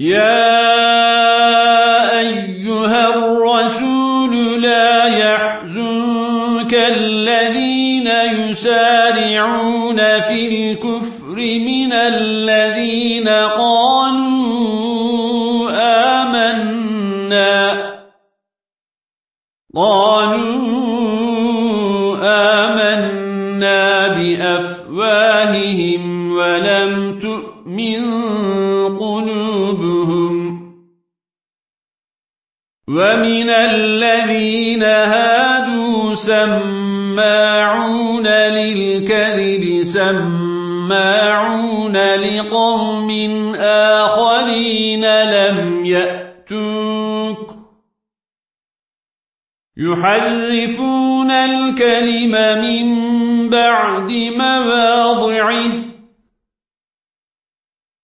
يا أيها الرسول لا يحزنك الذين يسارعون في الكفر من الذين قالوا آمنا. قالوا آمنا. ولم تؤمن قلوبهم ومن الذين هادوا سماعون للكذب سماعون لقوم آخرين لم يأتوك يحرفون الكلم من بعد مواضعه